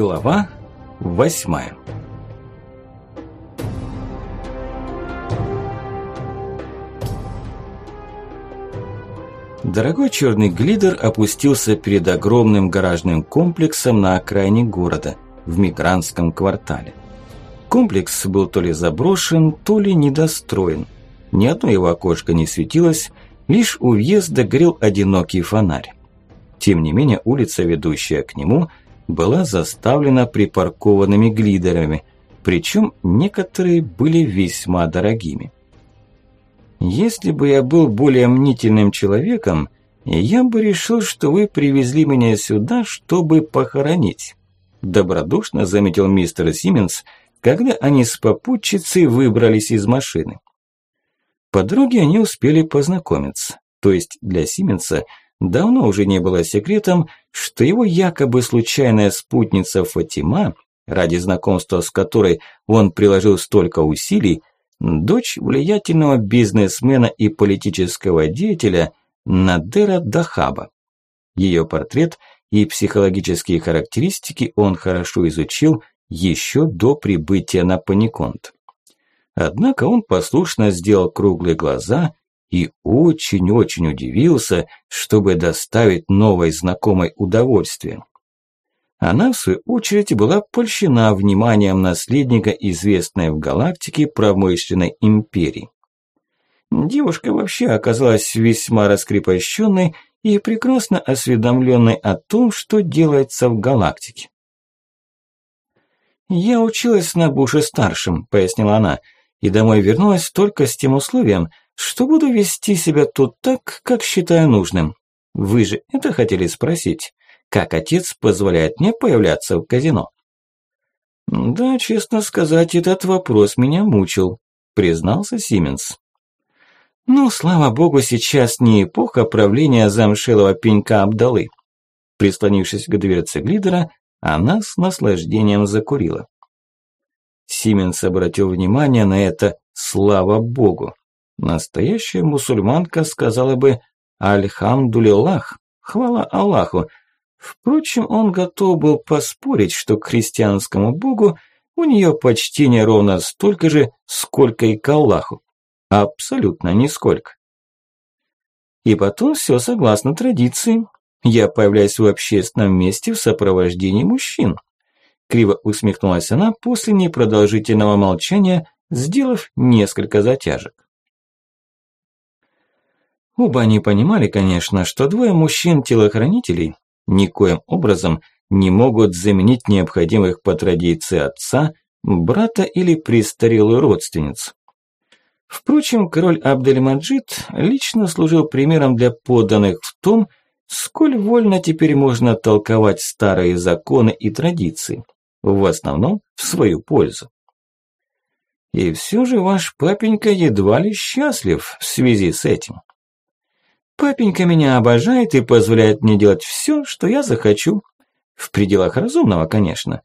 Глава восьмая Дорогой черный глидер опустился перед огромным гаражным комплексом на окраине города, в мигрантском квартале. Комплекс был то ли заброшен, то ли недостроен. Ни одно его окошко не светилось, лишь у въезда горел одинокий фонарь. Тем не менее, улица, ведущая к нему, была заставлена припаркованными глидерами, причем некоторые были весьма дорогими. Если бы я был более мнительным человеком, я бы решил, что вы привезли меня сюда, чтобы похоронить. Добродушно заметил мистер Сименс, когда они с попутчицей выбрались из машины. По дороге они успели познакомиться, то есть для Сименса – Давно уже не было секретом, что его якобы случайная спутница Фатима, ради знакомства с которой он приложил столько усилий, дочь влиятельного бизнесмена и политического деятеля Надера Дахаба. Ее портрет и психологические характеристики он хорошо изучил еще до прибытия на Паниконт. Однако он послушно сделал круглые глаза и очень-очень удивился, чтобы доставить новой знакомой удовольствие. Она, в свою очередь, была польщена вниманием наследника известной в галактике промышленной империи. Девушка вообще оказалась весьма раскрепощенной и прекрасно осведомленной о том, что делается в галактике. «Я училась на Буше-старшем», – пояснила она, – «и домой вернулась только с тем условием, что буду вести себя тут так, как считаю нужным. Вы же это хотели спросить, как отец позволяет мне появляться в казино? Да, честно сказать, этот вопрос меня мучил, признался Сименс. Ну, слава богу, сейчас не эпоха правления замшелого пенька Абдалы. Прислонившись к дверце глидера, она с наслаждением закурила. Сименс обратил внимание на это «слава богу». Настоящая мусульманка сказала бы «Альхамдулиллах», хвала Аллаху. Впрочем, он готов был поспорить, что к христианскому богу у нее почтение ровно столько же, сколько и к Аллаху. Абсолютно нисколько. И потом все согласно традиции. Я появляюсь в общественном месте в сопровождении мужчин. Криво усмехнулась она после непродолжительного молчания, сделав несколько затяжек. Оба они понимали, конечно, что двое мужчин-телохранителей никоим образом не могут заменить необходимых по традиции отца, брата или престарелую родственницу. Впрочем, король Абдельмаджид лично служил примером для подданных в том, сколь вольно теперь можно толковать старые законы и традиции, в основном в свою пользу. И все же ваш папенька едва ли счастлив в связи с этим. Папенька меня обожает и позволяет мне делать все, что я захочу. В пределах разумного, конечно.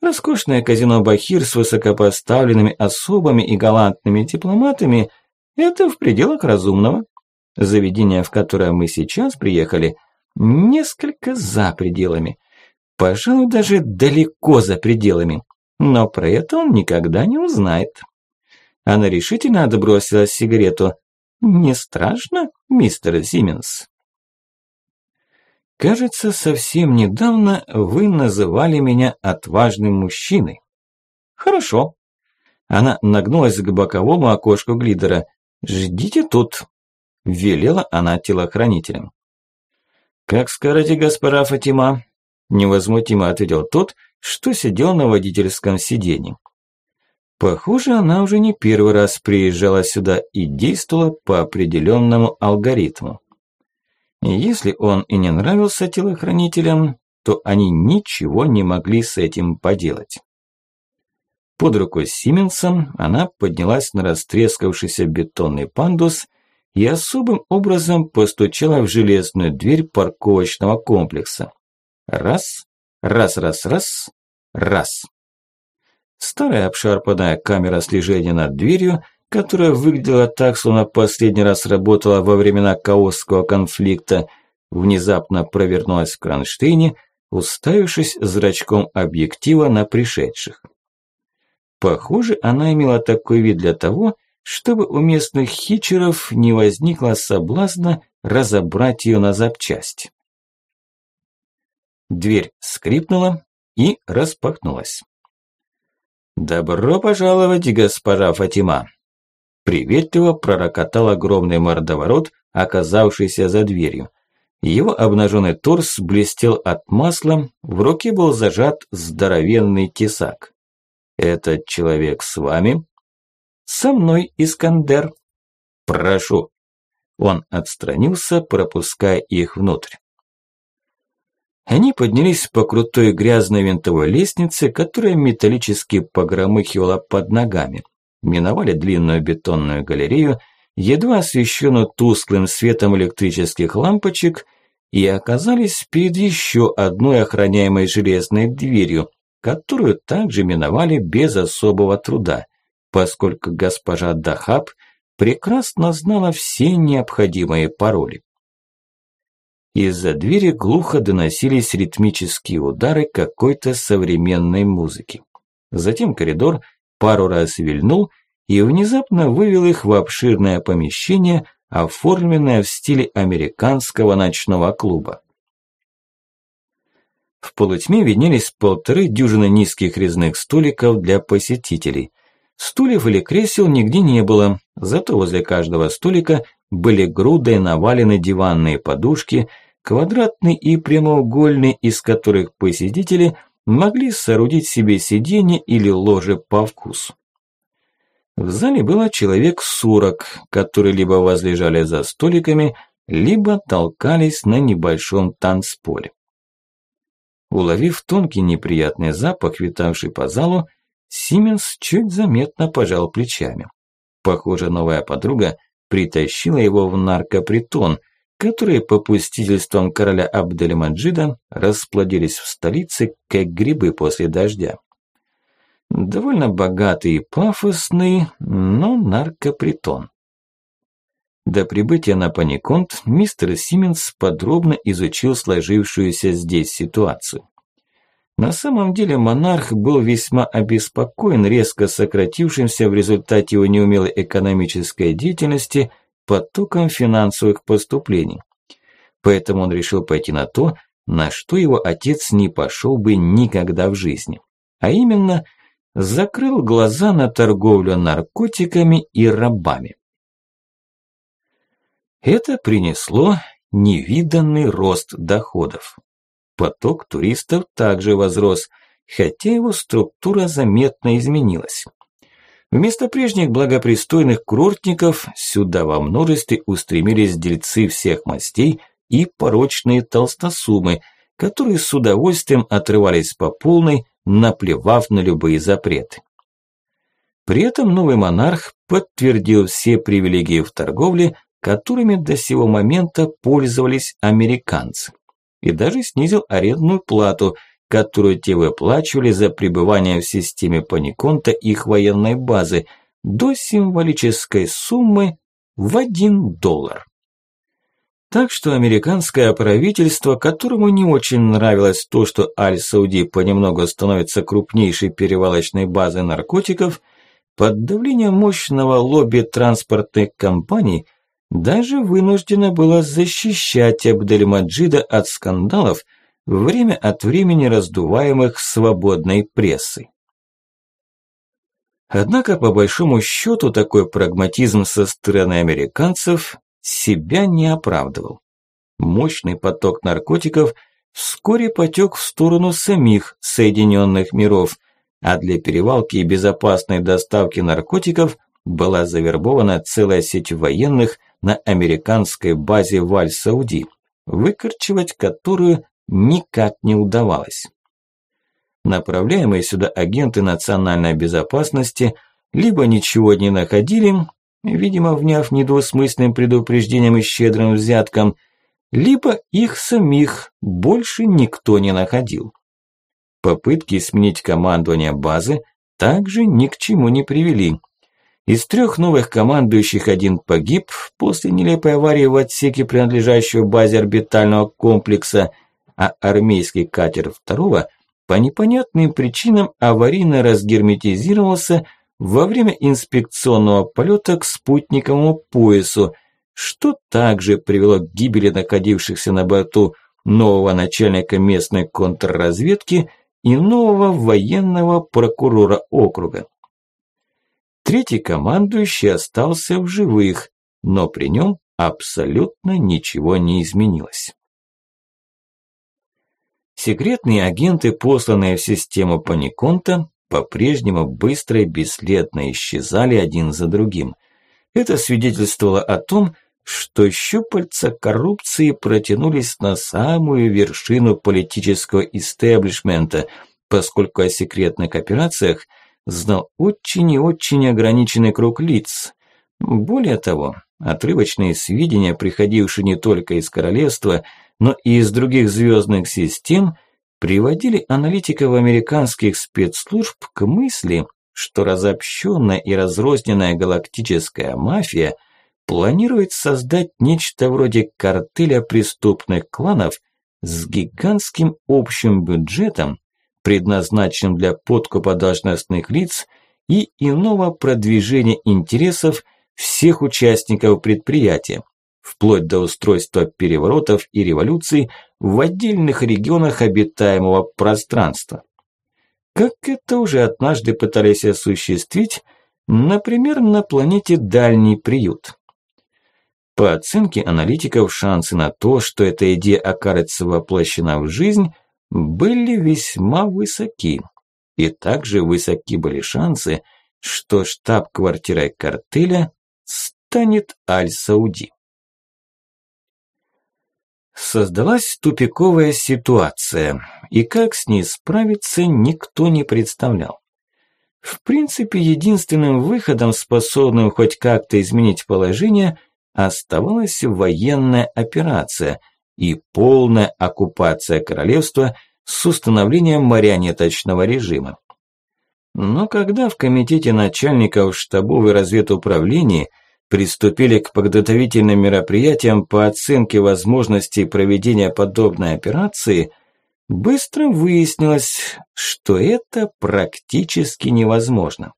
Роскошное казино Бахир с высокопоставленными особами и галантными дипломатами – это в пределах разумного. Заведение, в которое мы сейчас приехали, несколько за пределами. Пожалуй, даже далеко за пределами. Но про это он никогда не узнает. Она решительно отбросила сигарету, не страшно, мистер Сименс? Кажется, совсем недавно вы называли меня отважным мужчиной. Хорошо. Она нагнулась к боковому окошку глидера. Ждите тут. Велела она телохранителям. Как скажете, госпожа Фатима? Невозмутимо ответил тот, что сидел на водительском сиденье. Похоже, она уже не первый раз приезжала сюда и действовала по определенному алгоритму. Если он и не нравился телохранителям, то они ничего не могли с этим поделать. Под рукой с Сименсом она поднялась на растрескавшийся бетонный пандус и особым образом постучала в железную дверь парковочного комплекса. Раз, раз, раз, раз, раз. Старая обшарпанная камера слежения над дверью, которая выглядела так, словно последний раз работала во времена Каосского конфликта, внезапно провернулась в кронштейне, уставившись зрачком объектива на пришедших. Похоже, она имела такой вид для того, чтобы у местных хичеров не возникло соблазна разобрать ее на запчасти. Дверь скрипнула и распахнулась. «Добро пожаловать, госпожа Фатима!» Приветливо пророкотал огромный мордоворот, оказавшийся за дверью. Его обнаженный торс блестел от масла, в руке был зажат здоровенный тесак. «Этот человек с вами?» «Со мной, Искандер». «Прошу». Он отстранился, пропуская их внутрь. Они поднялись по крутой грязной винтовой лестнице, которая металлически погромыхивала под ногами. Миновали длинную бетонную галерею, едва освещенную тусклым светом электрических лампочек, и оказались перед еще одной охраняемой железной дверью, которую также миновали без особого труда, поскольку госпожа Дахаб прекрасно знала все необходимые пароли. Из-за двери глухо доносились ритмические удары какой-то современной музыки. Затем коридор пару раз вильнул и внезапно вывел их в обширное помещение, оформленное в стиле американского ночного клуба. В полутьме виднелись полторы дюжины низких резных столиков для посетителей. Стульев или кресел нигде не было, зато возле каждого столика были грудой навалены диванные подушки, квадратные и прямоугольные, из которых посетители могли соорудить себе сиденье или ложе по вкусу. В зале было человек сорок, которые либо возлежали за столиками, либо толкались на небольшом танцполе. Уловив тонкий неприятный запах, витавший по залу, Сименс чуть заметно пожал плечами. Похоже, новая подруга притащила его в наркопритон, которые по попустительством короля Абдельмаджида расплодились в столице, как грибы после дождя. Довольно богатый и пафосный, но наркопритон. До прибытия на Паниконт мистер Сименс подробно изучил сложившуюся здесь ситуацию. На самом деле монарх был весьма обеспокоен резко сократившимся в результате его неумелой экономической деятельности потоком финансовых поступлений. Поэтому он решил пойти на то, на что его отец не пошел бы никогда в жизни. А именно, закрыл глаза на торговлю наркотиками и рабами. Это принесло невиданный рост доходов. Поток туристов также возрос, хотя его структура заметно изменилась. Вместо прежних благопристойных курортников сюда во множестве устремились дельцы всех мастей и порочные толстосумы, которые с удовольствием отрывались по полной, наплевав на любые запреты. При этом новый монарх подтвердил все привилегии в торговле, которыми до сего момента пользовались американцы и даже снизил арендную плату, которую те выплачивали за пребывание в системе Паниконта их военной базы до символической суммы в 1 доллар. Так что американское правительство, которому не очень нравилось то, что Аль-Сауди понемногу становится крупнейшей перевалочной базой наркотиков, под давлением мощного лобби транспортных компаний – даже вынуждена была защищать Абдельмаджида от скандалов, время от времени раздуваемых свободной прессой. Однако, по большому счету, такой прагматизм со стороны американцев себя не оправдывал. Мощный поток наркотиков вскоре потек в сторону самих Соединенных миров, а для перевалки и безопасной доставки наркотиков была завербована целая сеть военных – на американской базе в Аль-Сауди, выкорчевать которую никак не удавалось. Направляемые сюда агенты национальной безопасности либо ничего не находили, видимо, вняв недвусмысленным предупреждением и щедрым взяткам, либо их самих больше никто не находил. Попытки сменить командование базы также ни к чему не привели, из трех новых командующих один погиб после нелепой аварии в отсеке, принадлежащего базе орбитального комплекса, а армейский катер второго по непонятным причинам аварийно разгерметизировался во время инспекционного полета к спутниковому поясу, что также привело к гибели находившихся на борту нового начальника местной контрразведки и нового военного прокурора округа. Третий командующий остался в живых, но при нем абсолютно ничего не изменилось. Секретные агенты, посланные в систему Паниконта, по-прежнему быстро и бесследно исчезали один за другим. Это свидетельствовало о том, что щупальца коррупции протянулись на самую вершину политического истеблишмента, поскольку о секретных операциях знал очень и очень ограниченный круг лиц. Более того, отрывочные сведения, приходившие не только из королевства, но и из других звездных систем, приводили аналитиков американских спецслужб к мысли, что разобщенная и разрозненная галактическая мафия планирует создать нечто вроде картеля преступных кланов с гигантским общим бюджетом, предназначенным для подкупа должностных лиц и иного продвижения интересов всех участников предприятия, вплоть до устройства переворотов и революций в отдельных регионах обитаемого пространства. Как это уже однажды пытались осуществить, например, на планете Дальний приют. По оценке аналитиков, шансы на то, что эта идея окажется воплощена в жизнь, были весьма высоки. И также высоки были шансы, что штаб-квартирой картеля станет Аль-Сауди. Создалась тупиковая ситуация, и как с ней справиться, никто не представлял. В принципе, единственным выходом, способным хоть как-то изменить положение, оставалась военная операция и полная оккупация королевства с установлением марионеточного режима. Но когда в комитете начальников штабов и разведуправлений приступили к подготовительным мероприятиям по оценке возможностей проведения подобной операции, быстро выяснилось, что это практически невозможно.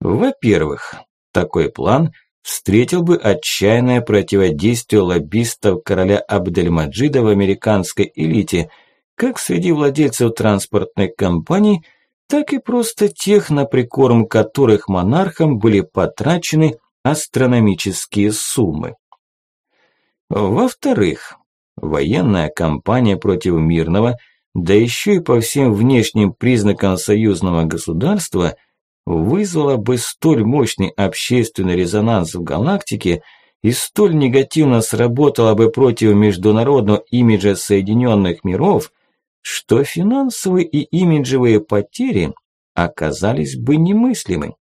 Во-первых, такой план встретил бы отчаянное противодействие лоббистов короля Абдельмаджида в американской элите, как среди владельцев транспортных компаний, так и просто тех, на прикорм которых монархам были потрачены астрономические суммы. Во-вторых, военная кампания против мирного, да еще и по всем внешним признакам союзного государства, вызвала бы столь мощный общественный резонанс в галактике и столь негативно сработала бы против международного имиджа Соединенных миров, что финансовые и имиджевые потери оказались бы немыслимы.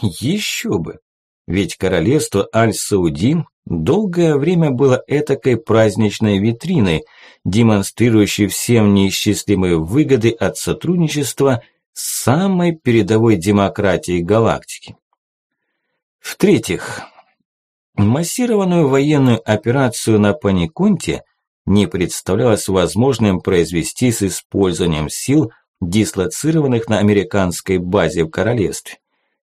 Еще бы! Ведь королевство Аль-Сауди долгое время было этакой праздничной витриной, демонстрирующей всем неисчислимые выгоды от сотрудничества самой передовой демократией галактики. В-третьих, массированную военную операцию на Паниконте не представлялось возможным произвести с использованием сил, дислоцированных на американской базе в королевстве.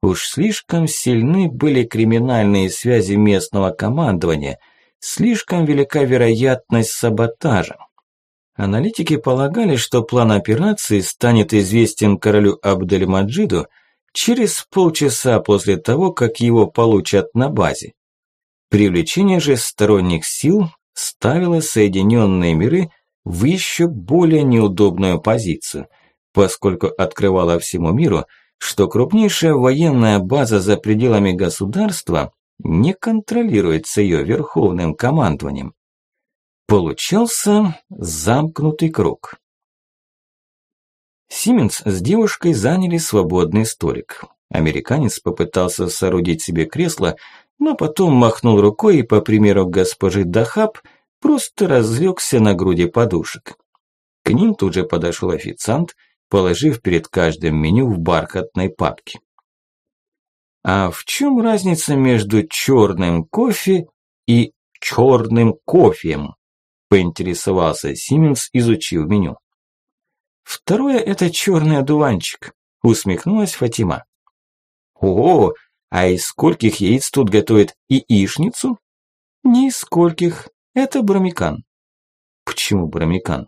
Уж слишком сильны были криминальные связи местного командования, слишком велика вероятность саботажа. Аналитики полагали, что план операции станет известен королю Абдельмаджиду через полчаса после того, как его получат на базе. Привлечение же сторонних сил ставило Соединенные миры в еще более неудобную позицию, поскольку открывало всему миру – что крупнейшая военная база за пределами государства не контролируется ее верховным командованием. Получался замкнутый круг. Сименс с девушкой заняли свободный столик. Американец попытался соорудить себе кресло, но потом махнул рукой и, по примеру госпожи Дахаб, просто разлегся на груди подушек. К ним тут же подошел официант – положив перед каждым меню в бархатной папке. А в чем разница между черным кофе и черным кофеем? Поинтересовался Сименс, изучив меню. Второе – это черный одуванчик, усмехнулась Фатима. О, а из скольких яиц тут готовят яичницу? Не из скольких, это бромикан. Почему бромикан?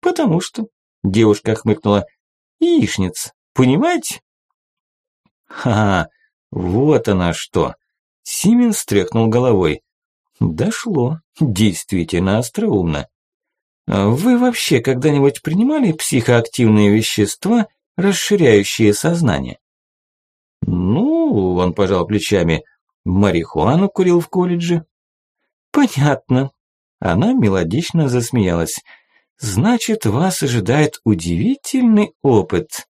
Потому что, девушка хмыкнула, яичница, понимаете? Ха, вот она что. Симен стряхнул головой. Дошло, действительно остроумно. Вы вообще когда-нибудь принимали психоактивные вещества, расширяющие сознание? Ну, он пожал плечами. Марихуану курил в колледже. Понятно. Она мелодично засмеялась. Значит, вас ожидает удивительный опыт.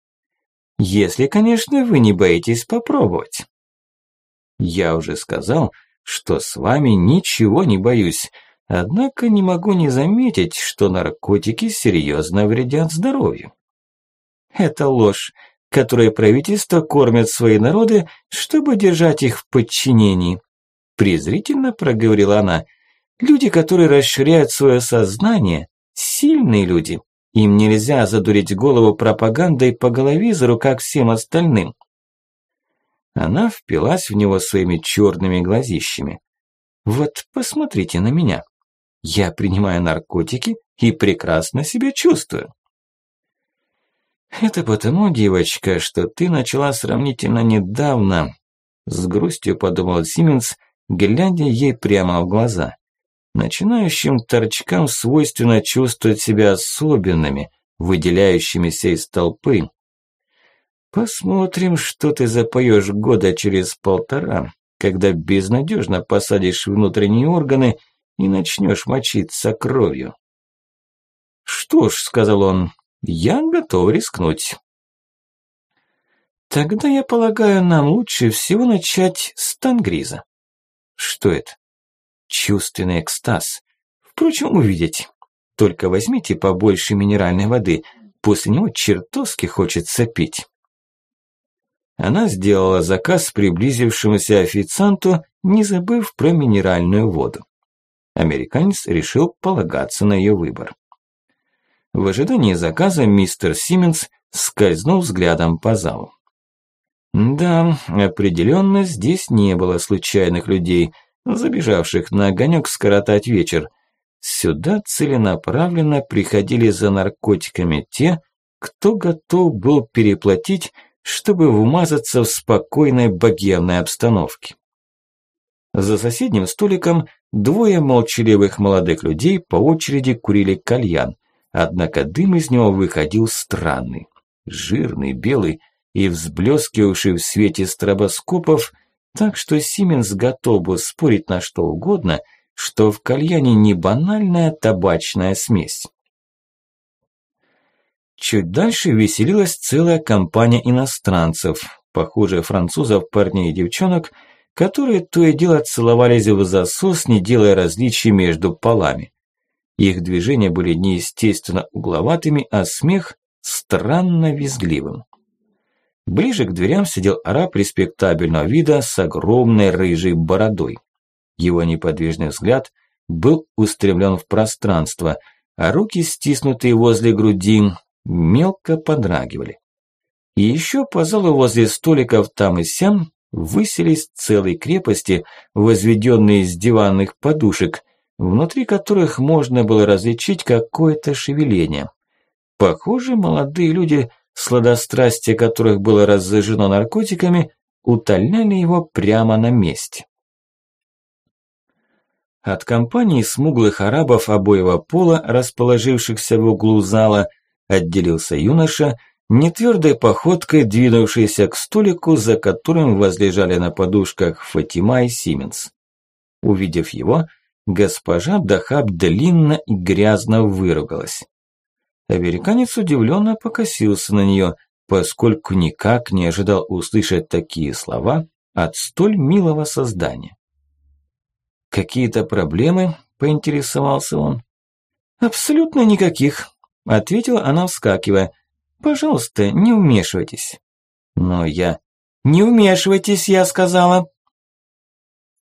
Если, конечно, вы не боитесь попробовать. Я уже сказал, что с вами ничего не боюсь. Однако не могу не заметить, что наркотики серьезно вредят здоровью. Это ложь, которой правительство кормят свои народы, чтобы держать их в подчинении. Презрительно проговорила она. Люди, которые расширяют свое сознание, сильные люди. Им нельзя задурить голову пропагандой по головизору, как всем остальным. Она впилась в него своими черными глазищами. Вот посмотрите на меня. Я принимаю наркотики и прекрасно себя чувствую. Это потому, девочка, что ты начала сравнительно недавно, с грустью подумал Сименс, глядя ей прямо в глаза. Начинающим торчкам свойственно чувствовать себя особенными, выделяющимися из толпы. Посмотрим, что ты запоешь года через полтора, когда безнадежно посадишь внутренние органы и начнешь мочиться кровью. «Что ж», — сказал он, — «я готов рискнуть». «Тогда, я полагаю, нам лучше всего начать с тангриза». «Что это?» «Чувственный экстаз. Впрочем, увидите. Только возьмите побольше минеральной воды, после него чертовски хочется пить». Она сделала заказ приблизившемуся официанту, не забыв про минеральную воду американец решил полагаться на ее выбор. В ожидании заказа мистер Симмонс скользнул взглядом по залу. Да, определенно здесь не было случайных людей, забежавших на огонек скоротать вечер. Сюда целенаправленно приходили за наркотиками те, кто готов был переплатить, чтобы вмазаться в спокойной богемной обстановке. За соседним столиком двое молчаливых молодых людей по очереди курили кальян, однако дым из него выходил странный, жирный, белый и взблескивавший в свете стробоскопов, так что Сименс готов был спорить на что угодно, что в кальяне не банальная табачная смесь. Чуть дальше веселилась целая компания иностранцев, похоже, французов, парней и девчонок – которые то и дело целовались в засос, не делая различий между полами. Их движения были неестественно угловатыми, а смех странно визгливым. Ближе к дверям сидел араб респектабельного вида с огромной рыжей бородой. Его неподвижный взгляд был устремлен в пространство, а руки, стиснутые возле груди, мелко подрагивали. И еще по залу возле столиков там и сям выселись целые крепости, возведенные из диванных подушек, внутри которых можно было различить какое-то шевеление. Похоже, молодые люди, сладострастие которых было разжижено наркотиками, утоляли его прямо на месте. От компании смуглых арабов обоего пола, расположившихся в углу зала, отделился юноша – нетвердой походкой двинувшийся к столику, за которым возлежали на подушках Фатима и Сименс. Увидев его, госпожа Дахаб длинно и грязно выругалась. Американец удивленно покосился на нее, поскольку никак не ожидал услышать такие слова от столь милого создания. «Какие-то проблемы?» – поинтересовался он. «Абсолютно никаких», – ответила она, вскакивая. Пожалуйста, не вмешивайтесь. Но я... Не вмешивайтесь, я сказала.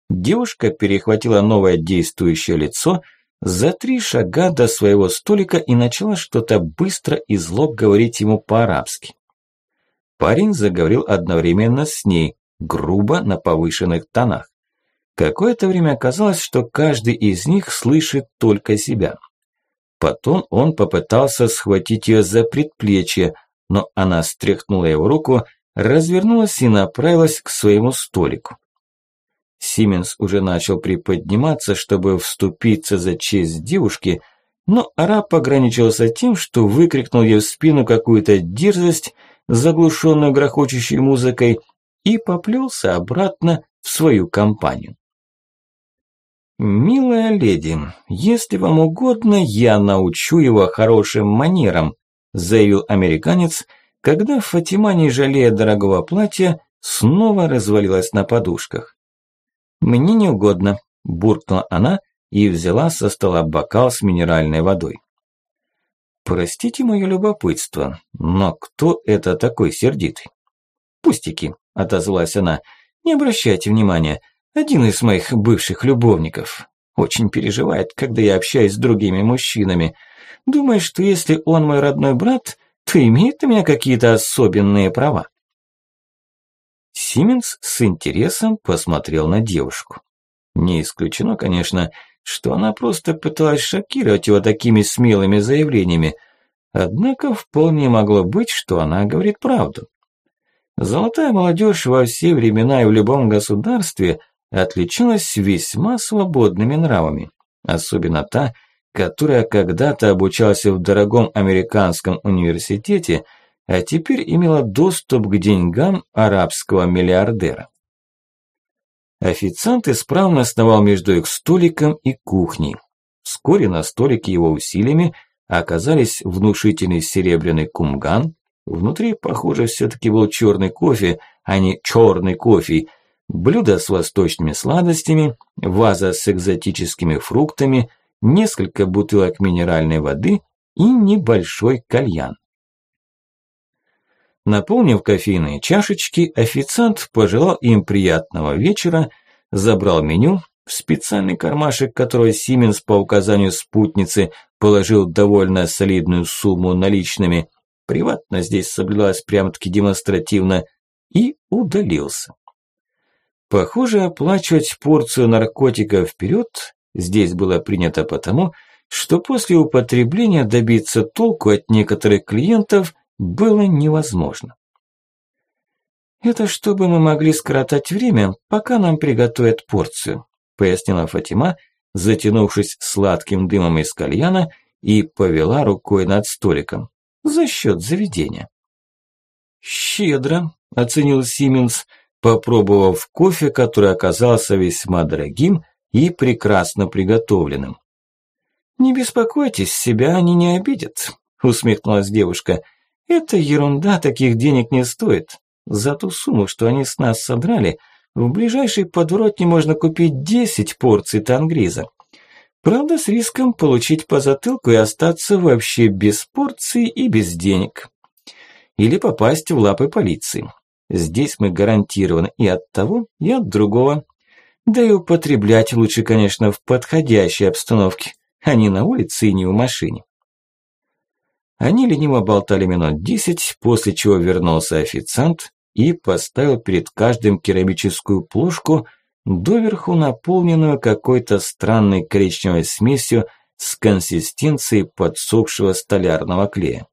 Девушка перехватила новое действующее лицо, за три шага до своего столика и начала что-то быстро и зло говорить ему по-арабски. Парень заговорил одновременно с ней, грубо на повышенных тонах. Какое-то время казалось, что каждый из них слышит только себя. Потом он попытался схватить ее за предплечье, но она стряхнула его руку, развернулась и направилась к своему столику. Сименс уже начал приподниматься, чтобы вступиться за честь девушки, но араб ограничился тем, что выкрикнул ей в спину какую-то дерзость, заглушенную грохочущей музыкой, и поплелся обратно в свою компанию. «Милая леди, если вам угодно, я научу его хорошим манерам», заявил американец, когда Фатима, не жалея дорогого платья, снова развалилась на подушках. «Мне не угодно», – буркнула она и взяла со стола бокал с минеральной водой. «Простите мое любопытство, но кто это такой сердитый?» «Пустяки», – отозвалась она, – «не обращайте внимания, один из моих бывших любовников. Очень переживает, когда я общаюсь с другими мужчинами. Думает, что если он мой родной брат, то имеет у меня какие-то особенные права». Сименс с интересом посмотрел на девушку. Не исключено, конечно, что она просто пыталась шокировать его такими смелыми заявлениями, однако вполне могло быть, что она говорит правду. Золотая молодежь во все времена и в любом государстве отличалась весьма свободными нравами, особенно та, которая когда-то обучалась в дорогом американском университете – а теперь имела доступ к деньгам арабского миллиардера. Официант исправно сновал между их столиком и кухней. Вскоре на столике его усилиями оказались внушительный серебряный кумган, внутри, похоже, все-таки был черный кофе, а не черный кофе, блюдо с восточными сладостями, ваза с экзотическими фруктами, несколько бутылок минеральной воды и небольшой кальян. Наполнив кофейные чашечки, официант пожелал им приятного вечера, забрал меню, в специальный кармашек, который Сименс по указанию спутницы положил довольно солидную сумму наличными, приватно здесь соблюлась прям-таки демонстративно, и удалился. Похоже, оплачивать порцию наркотика вперед здесь было принято потому, что после употребления добиться толку от некоторых клиентов – было невозможно. «Это чтобы мы могли скоротать время, пока нам приготовят порцию», пояснила Фатима, затянувшись сладким дымом из кальяна и повела рукой над столиком. «За счет заведения». «Щедро», – оценил Сименс, попробовав кофе, который оказался весьма дорогим и прекрасно приготовленным. «Не беспокойтесь, себя они не обидят», – усмехнулась девушка – это ерунда, таких денег не стоит. За ту сумму, что они с нас содрали, в ближайшей подворотне можно купить 10 порций тангриза. Правда, с риском получить по затылку и остаться вообще без порции и без денег. Или попасть в лапы полиции. Здесь мы гарантированы и от того, и от другого. Да и употреблять лучше, конечно, в подходящей обстановке, а не на улице и не в машине. Они лениво болтали минут десять, после чего вернулся официант и поставил перед каждым керамическую плошку, доверху наполненную какой-то странной коричневой смесью с консистенцией подсохшего столярного клея.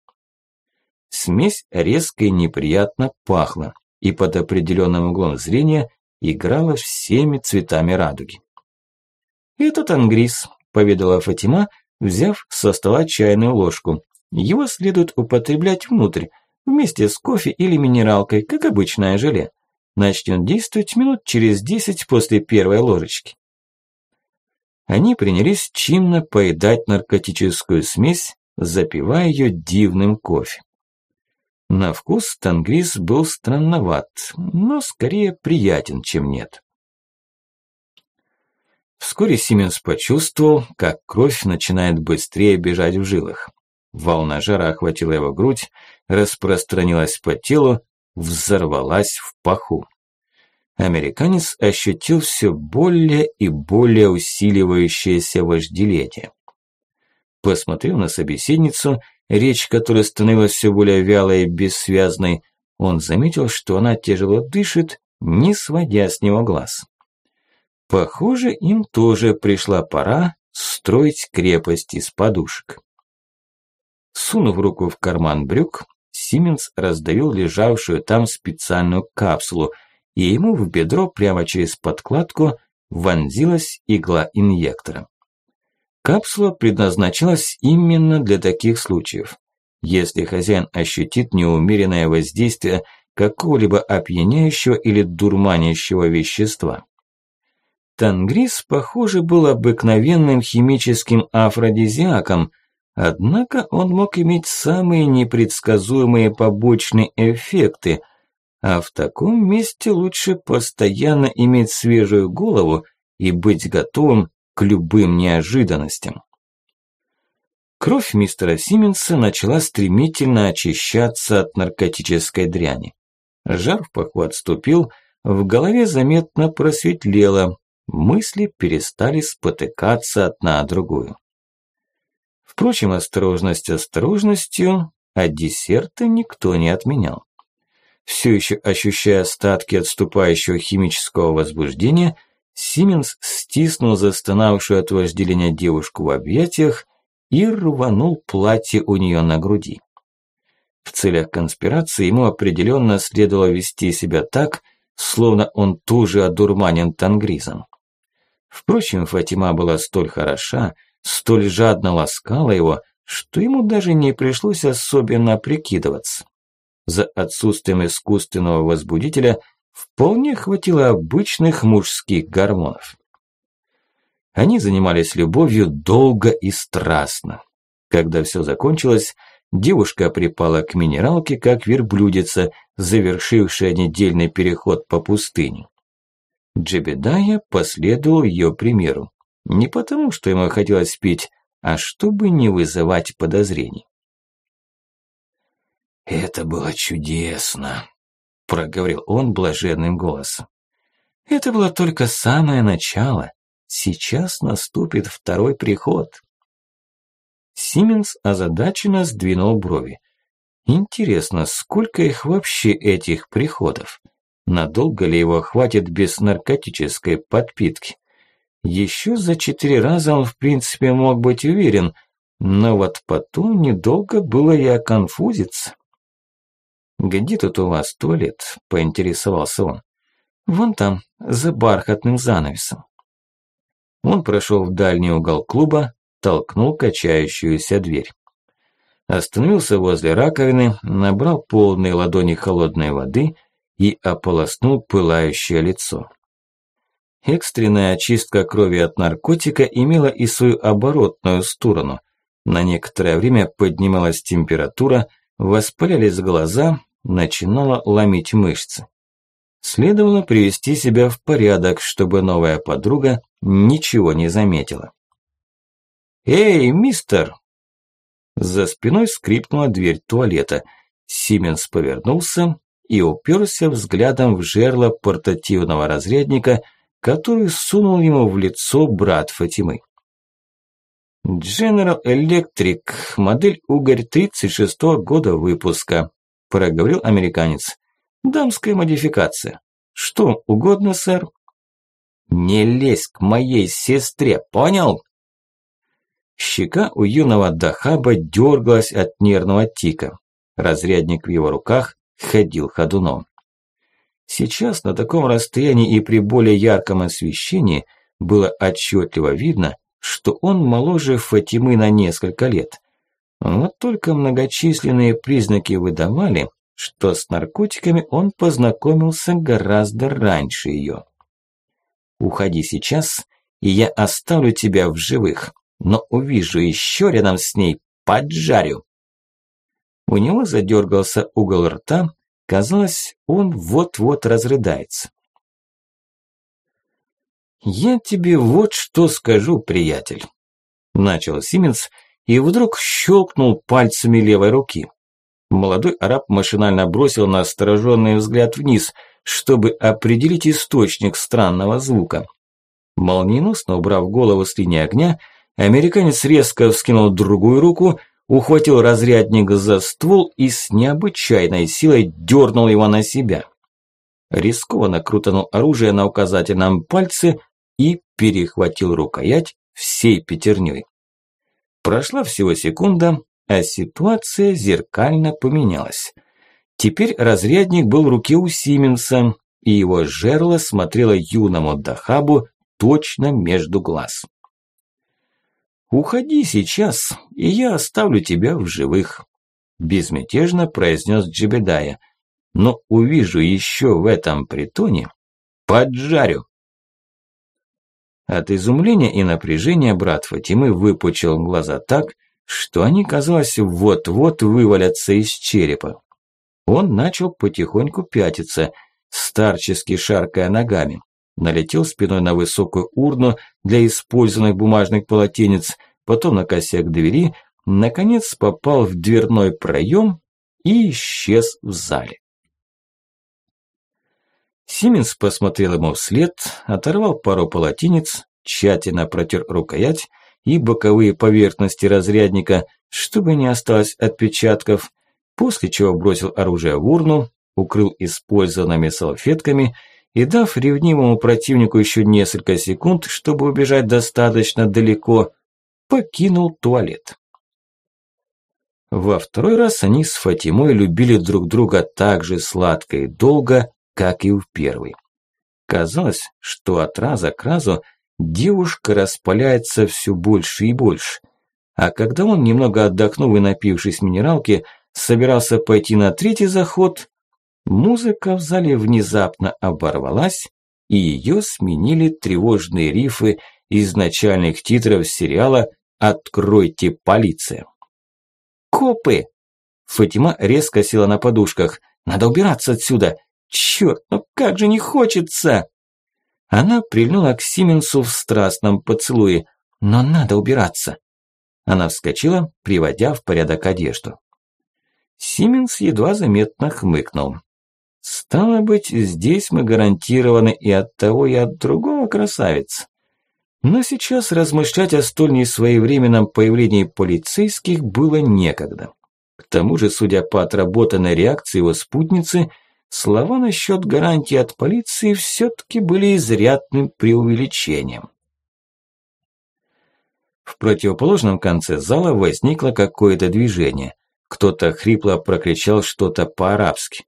Смесь резко и неприятно пахла и под определенным углом зрения играла всеми цветами радуги. «Этот ангрис», – поведала Фатима, взяв со стола чайную ложку. Его следует употреблять внутрь, вместе с кофе или минералкой, как обычное желе. Начнет действовать минут через 10 после первой ложечки. Они принялись чинно поедать наркотическую смесь, запивая ее дивным кофе. На вкус тангрис был странноват, но скорее приятен, чем нет. Вскоре Сименс почувствовал, как кровь начинает быстрее бежать в жилах. Волна жара охватила его грудь, распространилась по телу, взорвалась в паху. американец ощутил все более и более усиливающееся вожделение. Посмотрел на собеседницу, речь которой становилась все более вялой и бессвязной, он заметил, что она тяжело дышит, не сводя с него глаз. Похоже, им тоже пришла пора строить крепость из подушек. Сунув руку в карман брюк, Сименс раздавил лежавшую там специальную капсулу, и ему в бедро прямо через подкладку вонзилась игла инъектора. Капсула предназначалась именно для таких случаев. Если хозяин ощутит неумеренное воздействие какого-либо опьяняющего или дурманящего вещества. Тангрис, похоже, был обыкновенным химическим афродизиаком, однако он мог иметь самые непредсказуемые побочные эффекты, а в таком месте лучше постоянно иметь свежую голову и быть готовым к любым неожиданностям. Кровь мистера Сименса начала стремительно очищаться от наркотической дряни. Жар в паху отступил, в голове заметно просветлело, мысли перестали спотыкаться одна о другую. Впрочем, осторожность осторожностью, а десерта никто не отменял. Все еще ощущая остатки отступающего химического возбуждения, Сименс стиснул застонавшую от вожделения девушку в объятиях и рванул платье у нее на груди. В целях конспирации ему определенно следовало вести себя так, словно он тоже одурманен тангризом. Впрочем, Фатима была столь хороша, столь жадно ласкала его, что ему даже не пришлось особенно прикидываться. За отсутствием искусственного возбудителя вполне хватило обычных мужских гормонов. Они занимались любовью долго и страстно. Когда все закончилось, девушка припала к минералке, как верблюдица, завершившая недельный переход по пустыне. Джебедая последовал ее примеру. Не потому, что ему хотелось пить, а чтобы не вызывать подозрений. «Это было чудесно», – проговорил он блаженным голосом. «Это было только самое начало. Сейчас наступит второй приход». Сименс озадаченно сдвинул брови. Интересно, сколько их вообще этих приходов? Надолго ли его хватит без наркотической подпитки? Еще за четыре раза он в принципе мог быть уверен, но вот потом недолго было и оконфузиться. «Где тут у вас туалет?» – поинтересовался он. «Вон там, за бархатным занавесом». Он прошел в дальний угол клуба, толкнул качающуюся дверь. Остановился возле раковины, набрал полные ладони холодной воды и ополоснул пылающее лицо. Экстренная очистка крови от наркотика имела и свою оборотную сторону. На некоторое время поднималась температура, воспалялись глаза, начинала ломить мышцы. Следовало привести себя в порядок, чтобы новая подруга ничего не заметила. «Эй, мистер!» За спиной скрипнула дверь туалета. Сименс повернулся и уперся взглядом в жерло портативного разрядника, который сунул ему в лицо брат Фатимы. General Electric, модель Угорь 36 -го года выпуска, проговорил американец. Дамская модификация. Что угодно, сэр? Не лезь к моей сестре, понял? Щека у юного Дахаба дергалась от нервного тика. Разрядник в его руках ходил ходуном. Сейчас на таком расстоянии и при более ярком освещении было отчетливо видно, что он моложе Фатимы на несколько лет. Вот только многочисленные признаки выдавали, что с наркотиками он познакомился гораздо раньше ее. «Уходи сейчас, и я оставлю тебя в живых, но увижу еще рядом с ней, поджарю». У него задергался угол рта, казалось, он вот-вот разрыдается. «Я тебе вот что скажу, приятель», – начал Сименс, и вдруг щелкнул пальцами левой руки. Молодой араб машинально бросил настороженный взгляд вниз. чтобы определить источник странного звука. Молниеносно убрав голову с линии огня, американец резко вскинул другую руку, ухватил разрядник за ствол и с необычайной силой дернул его на себя. Рискованно крутанул оружие на указательном пальце и перехватил рукоять всей пятерней. Прошла всего секунда, а ситуация зеркально поменялась. Теперь разрядник был в руке у Сименса, и его жерло смотрело юному Дахабу точно между глаз. «Уходи сейчас, и я оставлю тебя в живых», – безмятежно произнес Джебедая. «Но увижу еще в этом притоне, поджарю». От изумления и напряжения брат Фатимы выпучил глаза так, что они, казалось, вот-вот вывалятся из черепа. Он начал потихоньку пятиться, старчески шаркая ногами налетел спиной на высокую урну для использованных бумажных полотенец, потом на косяк двери, наконец попал в дверной проем и исчез в зале. Сименс посмотрел ему вслед, оторвал пару полотенец, тщательно протер рукоять и боковые поверхности разрядника, чтобы не осталось отпечатков, после чего бросил оружие в урну, укрыл использованными салфетками – и дав ревнивому противнику еще несколько секунд, чтобы убежать достаточно далеко, покинул туалет. Во второй раз они с Фатимой любили друг друга так же сладко и долго, как и в первый. Казалось, что от раза к разу девушка распаляется все больше и больше. А когда он, немного отдохнув и напившись минералки, собирался пойти на третий заход, Музыка в зале внезапно оборвалась, и ее сменили тревожные рифы из начальных титров сериала «Откройте полиция». «Копы!» Фатима резко села на подушках. «Надо убираться отсюда! Черт, ну как же не хочется!» Она прильнула к Сименсу в страстном поцелуе. «Но надо убираться!» Она вскочила, приводя в порядок одежду. Сименс едва заметно хмыкнул. Стало быть, здесь мы гарантированы и от того, и от другого красавиц. Но сейчас размышлять о столь несвоевременном появлении полицейских было некогда. К тому же, судя по отработанной реакции его спутницы, слова насчет гарантии от полиции все-таки были изрядным преувеличением. В противоположном конце зала возникло какое-то движение. Кто-то хрипло прокричал что-то по-арабски.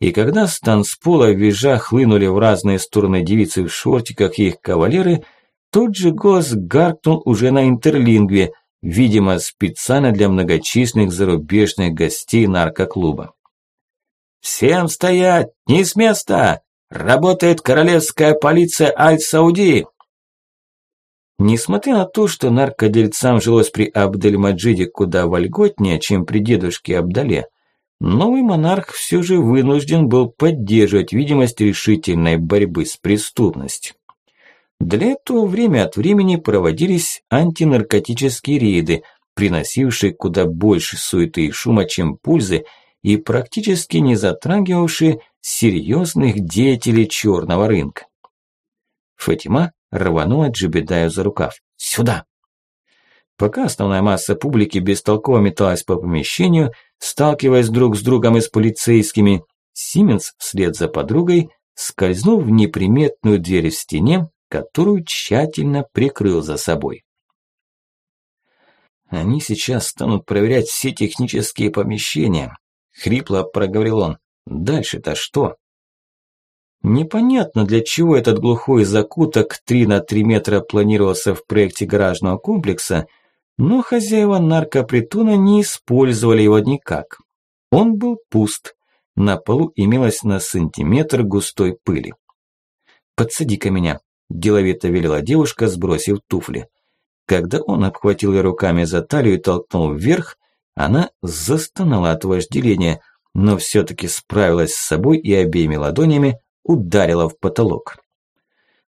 И когда с танцпола визжа хлынули в разные стороны девицы в шортиках и их кавалеры, тот же голос гаркнул уже на интерлингве, видимо, специально для многочисленных зарубежных гостей наркоклуба. «Всем стоять! Не с места! Работает королевская полиция Аль-Сауди!» Несмотря на то, что наркодельцам жилось при Абдельмаджиде куда вольготнее, чем при дедушке Абдале, новый монарх все же вынужден был поддерживать видимость решительной борьбы с преступностью. Для этого время от времени проводились антинаркотические рейды, приносившие куда больше суеты и шума, чем пользы, и практически не затрагивавшие серьезных деятелей черного рынка. Фатима рванула Джибедаю за рукав. «Сюда!» Пока основная масса публики бестолково металась по помещению, сталкиваясь друг с другом и с полицейскими, Сименс вслед за подругой скользнул в неприметную дверь в стене, которую тщательно прикрыл за собой. «Они сейчас станут проверять все технические помещения», – хрипло проговорил он. «Дальше-то что?» Непонятно, для чего этот глухой закуток 3 на 3 метра планировался в проекте гаражного комплекса – но хозяева наркопритона не использовали его никак. Он был пуст. На полу имелось на сантиметр густой пыли. «Подсади-ка меня», – деловито велела девушка, сбросив туфли. Когда он обхватил ее руками за талию и толкнул вверх, она застонала от вожделения, но все-таки справилась с собой и обеими ладонями ударила в потолок.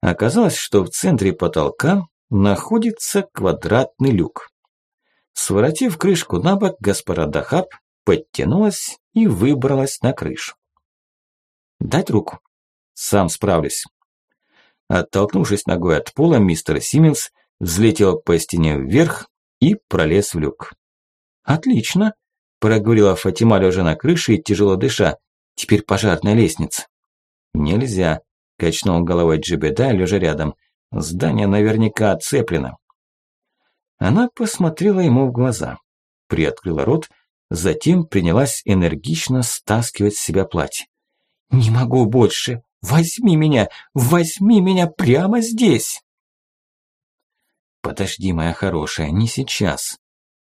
Оказалось, что в центре потолка находится квадратный люк. Своротив крышку на бок, госпожа Дахаб подтянулась и выбралась на крышу. «Дать руку?» Сам справлюсь. Оттолкнувшись ногой от пола, мистер Симмонс взлетел по стене вверх и пролез в люк. «Отлично», – проговорила Фатима, лежа на крыше и тяжело дыша. «Теперь пожарная лестница». «Нельзя», – качнул головой Джибеда, лежа рядом. «Здание наверняка оцеплено». Она посмотрела ему в глаза, приоткрыла рот, затем принялась энергично стаскивать с себя платье. «Не могу больше! Возьми меня! Возьми меня прямо здесь!» «Подожди, моя хорошая, не сейчас!»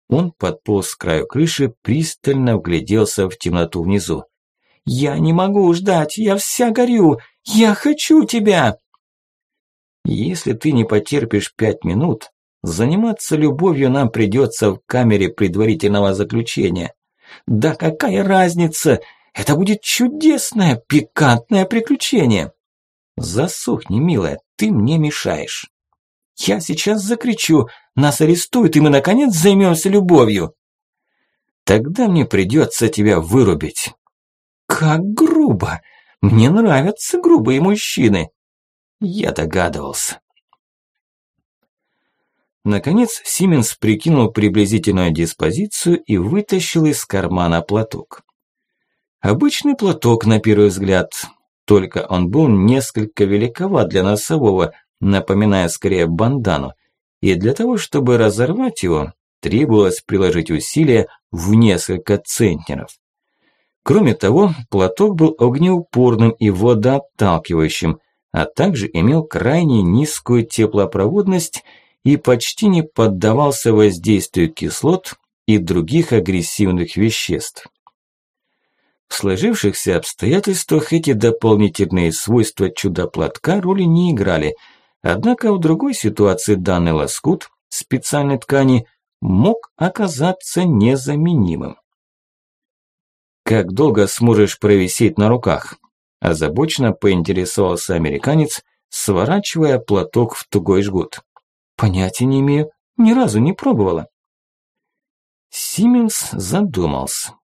Он подполз к краю крыши, пристально вгляделся в темноту внизу. «Я не могу ждать, я вся горю! Я хочу тебя!» «Если ты не потерпишь пять минут, заниматься любовью нам придется в камере предварительного заключения. Да какая разница? Это будет чудесное, пикантное приключение!» «Засохни, милая, ты мне мешаешь!» Я сейчас закричу, нас арестуют, и мы наконец займемся любовью. Тогда мне придется тебя вырубить. Как грубо! Мне нравятся грубые мужчины. Я догадывался. Наконец Сименс прикинул приблизительную диспозицию и вытащил из кармана платок. Обычный платок на первый взгляд, только он был несколько великоват для носового, напоминая скорее бандану, и для того, чтобы разорвать его, требовалось приложить усилия в несколько центнеров. Кроме того, платок был огнеупорным и водоотталкивающим, а также имел крайне низкую теплопроводность и почти не поддавался воздействию кислот и других агрессивных веществ. В сложившихся обстоятельствах эти дополнительные свойства чудо-платка роли не играли – Однако в другой ситуации данный лоскут специальной ткани мог оказаться незаменимым. «Как долго сможешь провисеть на руках?» Озабоченно поинтересовался американец, сворачивая платок в тугой жгут. «Понятия не имею, ни разу не пробовала». Сименс задумался.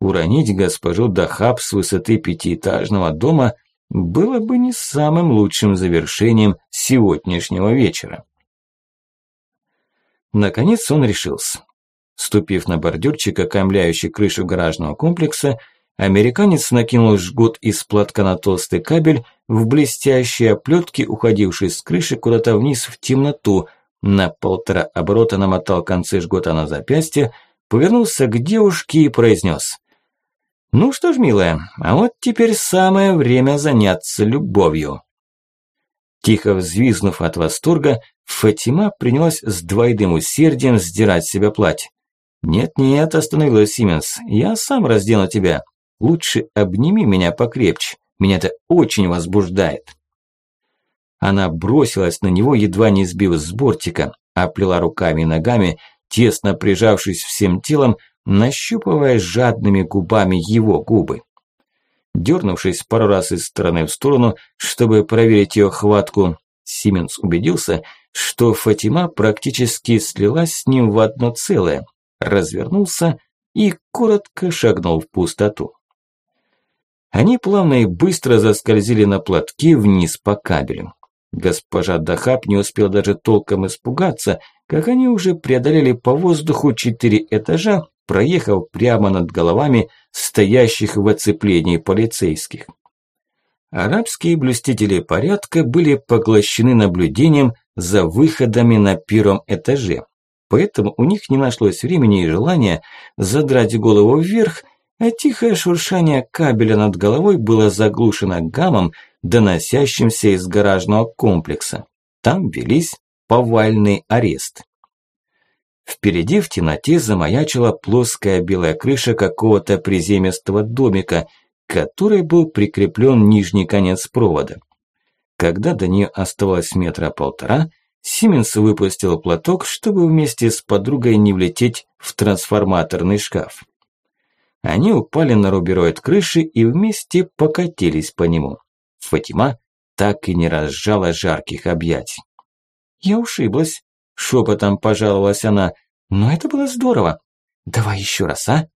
Уронить госпожу Дахаб с высоты пятиэтажного дома – было бы не самым лучшим завершением сегодняшнего вечера. Наконец он решился. Ступив на бордюрчик, окаймляющий крышу гаражного комплекса, американец накинул жгут из платка на толстый кабель в блестящие оплетки, уходившие с крыши куда-то вниз в темноту, на полтора оборота намотал концы жгута на запястье, повернулся к девушке и произнес ну что ж, милая, а вот теперь самое время заняться любовью. Тихо взвизнув от восторга, Фатима принялась с двойным усердием сдирать себя платье. «Нет-нет», – остановила Сименс, – «я сам раздену тебя. Лучше обними меня покрепче, меня это очень возбуждает». Она бросилась на него, едва не сбив с бортика, оплела руками и ногами, тесно прижавшись всем телом, нащупывая жадными губами его губы. Дернувшись пару раз из стороны в сторону, чтобы проверить ее хватку, Сименс убедился, что Фатима практически слилась с ним в одно целое, развернулся и коротко шагнул в пустоту. Они плавно и быстро заскользили на платке вниз по кабелю. Госпожа Дахаб не успела даже толком испугаться, как они уже преодолели по воздуху четыре этажа проехал прямо над головами стоящих в оцеплении полицейских. Арабские блюстители порядка были поглощены наблюдением за выходами на первом этаже, поэтому у них не нашлось времени и желания задрать голову вверх, а тихое шуршание кабеля над головой было заглушено гамом, доносящимся из гаражного комплекса. Там велись повальный арест. Впереди в темноте замаячила плоская белая крыша какого-то приземистого домика, к которой был прикреплен нижний конец провода. Когда до нее оставалось метра полтора, Сименс выпустил платок, чтобы вместе с подругой не влететь в трансформаторный шкаф. Они упали на рубероид крыши и вместе покатились по нему. Фатима так и не разжала жарких объятий. «Я ушиблась», Шепотом пожаловалась она. Но это было здорово. Давай еще раз, а?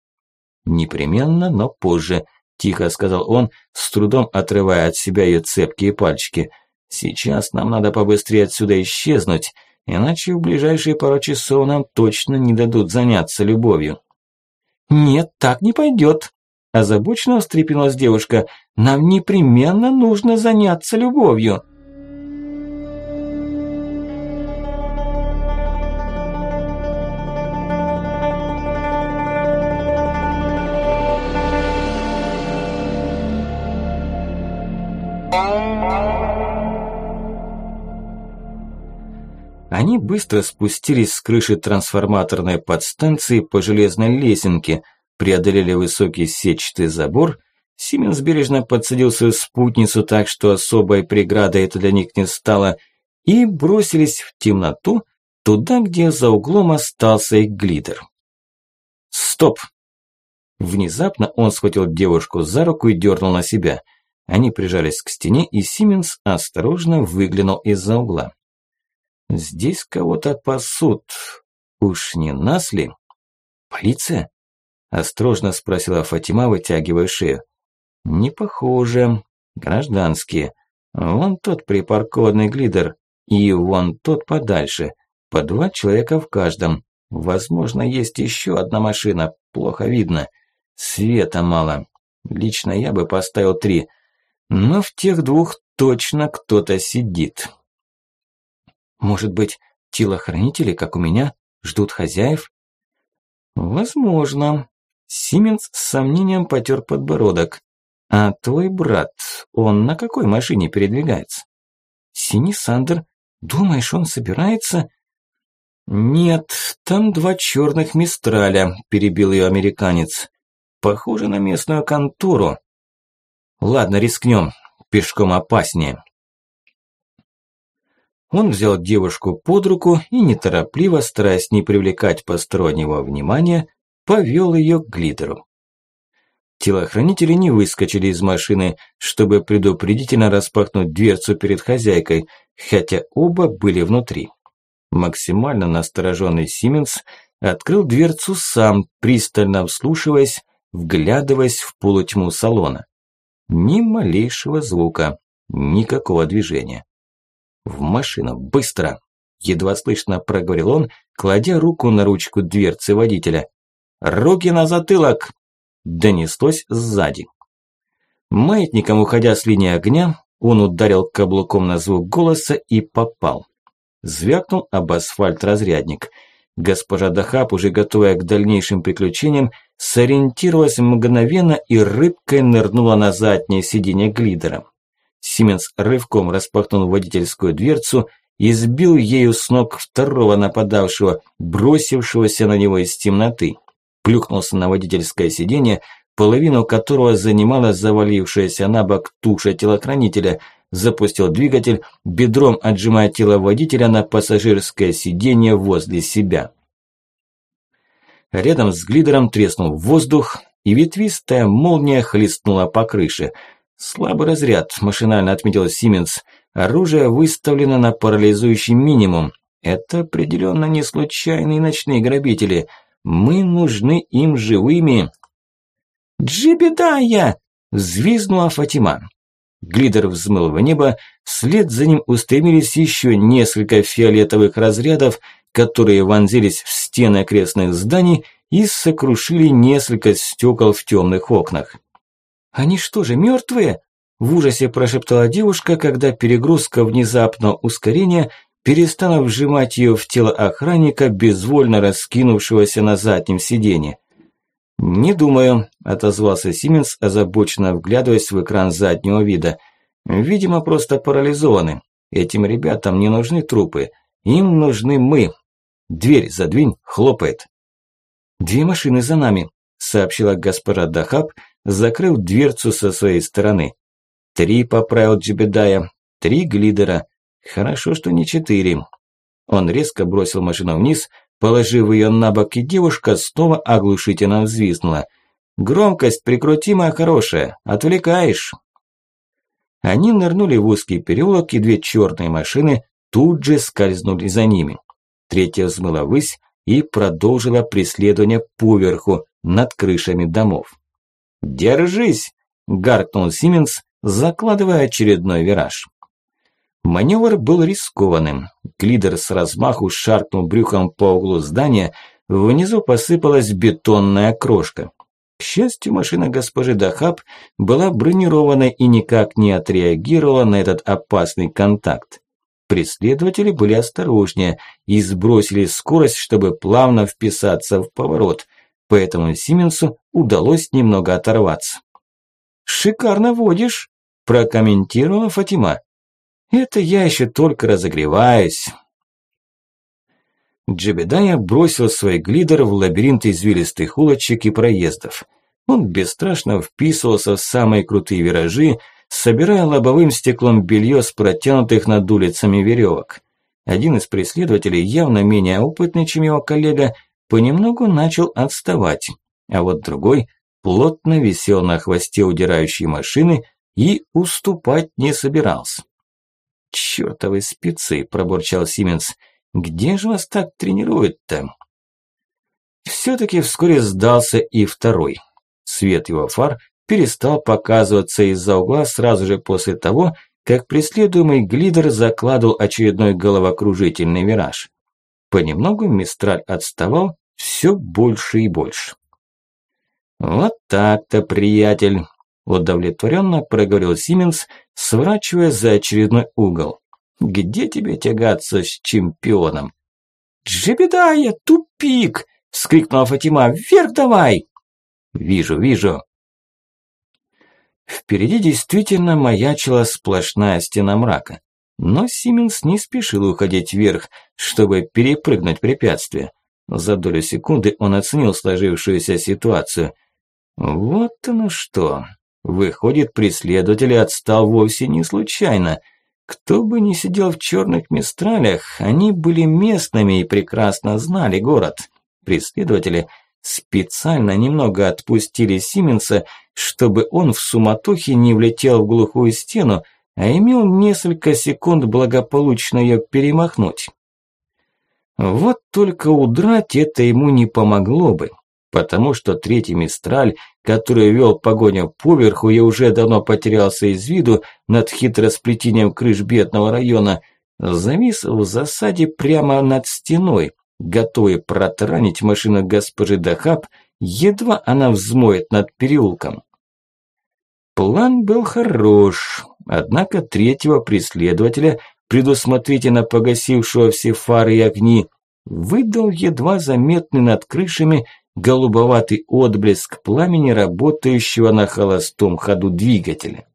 Непременно, но позже. – тихо сказал он, с трудом отрывая от себя ее цепкие пальчики. «Сейчас нам надо побыстрее отсюда исчезнуть, иначе в ближайшие пару часов нам точно не дадут заняться любовью». «Нет, так не пойдет», – озабоченно встрепенулась девушка. «Нам непременно нужно заняться любовью». Они быстро спустились с крыши трансформаторной подстанции по железной лесенке, преодолели высокий сетчатый забор, Сименс бережно подсадил свою спутницу так, что особой преградой это для них не стало, и бросились в темноту, туда, где за углом остался их глидер. «Стоп!» Внезапно он схватил девушку за руку и дернул на себя. Они прижались к стене, и Сименс осторожно выглянул из-за угла. Здесь кого-то пасут. Уж не нас ли? Полиция? Осторожно спросила Фатима, вытягивая шею. Не похоже. Гражданские. Вон тот припаркованный глидер. И вон тот подальше. По два человека в каждом. Возможно, есть еще одна машина. Плохо видно. Света мало. Лично я бы поставил три. Но в тех двух точно кто-то сидит. Может быть, телохранители, как у меня, ждут хозяев? Возможно. Сименс с сомнением потер подбородок. А твой брат, он на какой машине передвигается? Синий Сандер, думаешь, он собирается? Нет, там два черных мистраля, перебил ее американец. Похоже на местную контору. Ладно, рискнем. Пешком опаснее. Он взял девушку под руку и неторопливо, стараясь не привлекать постороннего внимания, повел ее к глидеру. Телохранители не выскочили из машины, чтобы предупредительно распахнуть дверцу перед хозяйкой, хотя оба были внутри. Максимально настороженный Сименс открыл дверцу сам, пристально вслушиваясь, вглядываясь в полутьму салона. Ни малейшего звука, никакого движения. «В машину, быстро!» Едва слышно проговорил он, кладя руку на ручку дверцы водителя. «Руки на затылок!» Донеслось сзади. Маятником уходя с линии огня, он ударил каблуком на звук голоса и попал. Звякнул об асфальт разрядник. Госпожа Дахаб, уже готовая к дальнейшим приключениям, сориентировалась мгновенно и рыбкой нырнула на заднее сиденье глидера. Сименс рывком распахнул водительскую дверцу и сбил ею с ног второго нападавшего, бросившегося на него из темноты. Плюхнулся на водительское сиденье, половину которого занимала завалившаяся на бок туша телохранителя, запустил двигатель, бедром отжимая тело водителя на пассажирское сиденье возле себя. Рядом с глидером треснул воздух, и ветвистая молния хлестнула по крыше – Слабый разряд, машинально отметил Сименс. Оружие выставлено на парализующий минимум. Это определенно не случайные ночные грабители. Мы нужны им живыми. «Джибедая!» – взвизгнула Фатима. Глидер взмыл в небо, вслед за ним устремились еще несколько фиолетовых разрядов, которые вонзились в стены окрестных зданий и сокрушили несколько стекол в темных окнах. «Они что же, мертвые?» В ужасе прошептала девушка, когда перегрузка внезапного ускорения перестала вжимать ее в тело охранника, безвольно раскинувшегося на заднем сиденье. «Не думаю», – отозвался Сименс, озабоченно вглядываясь в экран заднего вида. «Видимо, просто парализованы. Этим ребятам не нужны трупы. Им нужны мы. Дверь задвинь, хлопает». «Две машины за нами», – сообщила госпожа Дахаб, закрыв дверцу со своей стороны. Три поправил Джебедая, три глидера. Хорошо, что не четыре. Он резко бросил машину вниз, положив ее на бок, и девушка снова оглушительно взвизгнула. «Громкость прикрутимая хорошая, отвлекаешь!» Они нырнули в узкий переулок, и две черные машины тут же скользнули за ними. Третья взмыла ввысь и продолжила преследование поверху, над крышами домов. «Держись!» – гаркнул Сименс, закладывая очередной вираж. Маневр был рискованным. Глидер с размаху шаркнул брюхом по углу здания, внизу посыпалась бетонная крошка. К счастью, машина госпожи Дахаб была бронированной и никак не отреагировала на этот опасный контакт. Преследователи были осторожнее и сбросили скорость, чтобы плавно вписаться в поворот, поэтому Сименсу удалось немного оторваться. «Шикарно водишь», – прокомментировала Фатима. «Это я еще только разогреваюсь». Джебедая бросил свой глидер в лабиринт извилистых улочек и проездов. Он бесстрашно вписывался в самые крутые виражи, собирая лобовым стеклом белье с протянутых над улицами веревок. Один из преследователей, явно менее опытный, чем его коллега, понемногу начал отставать, а вот другой плотно висел на хвосте удирающей машины и уступать не собирался. «Чёртовы спецы!» – пробурчал Сименс – где же вас так тренируют-то? Все-таки вскоре сдался и второй. Свет его фар перестал показываться из-за угла сразу же после того, как преследуемый глидер закладывал очередной головокружительный вираж. Понемногу Мистраль отставал все больше и больше. «Вот так-то, приятель!» – удовлетворенно проговорил Сименс, сворачивая за очередной угол. Где тебе тягаться с чемпионом? «Джебедая, тупик!» – вскрикнула Фатима. «Вверх давай!» «Вижу, вижу!» Впереди действительно маячила сплошная стена мрака. Но Сименс не спешил уходить вверх, чтобы перепрыгнуть препятствие. За долю секунды он оценил сложившуюся ситуацию. Вот оно что. Выходит, преследователь отстал вовсе не случайно – кто бы ни сидел в черных мистралях, они были местными и прекрасно знали город. Преследователи специально немного отпустили Сименса, чтобы он в суматохе не влетел в глухую стену, а имел несколько секунд благополучно ее перемахнуть. Вот только удрать это ему не помогло бы потому что третий Мистраль, который вел погоню поверху и уже давно потерялся из виду над хитросплетением крыш бедного района, завис в засаде прямо над стеной, готовый протаранить машину госпожи Дахаб, едва она взмоет над переулком. План был хорош, однако третьего преследователя, предусмотрительно погасившего все фары и огни, выдал едва заметный над крышами голубоватый отблеск пламени работающего на холостом ходу двигателя.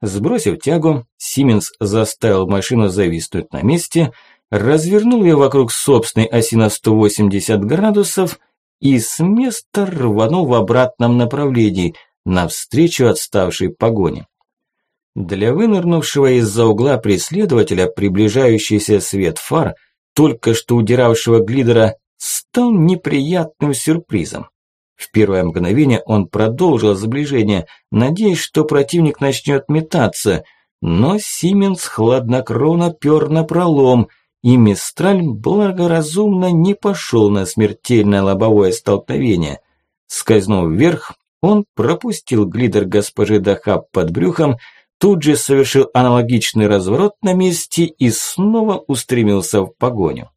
Сбросив тягу, Сименс заставил машину зависнуть на месте, развернул ее вокруг собственной оси на 180 градусов и с места рванул в обратном направлении, навстречу отставшей погоне. Для вынырнувшего из-за угла преследователя приближающийся свет фар, только что удиравшего глидера, стал неприятным сюрпризом. В первое мгновение он продолжил сближение, надеясь, что противник начнет метаться, но Сименс хладнокровно пёр на пролом, и Мистраль благоразумно не пошел на смертельное лобовое столкновение. Скользнув вверх, он пропустил глидер госпожи Дахаб под брюхом, тут же совершил аналогичный разворот на месте и снова устремился в погоню.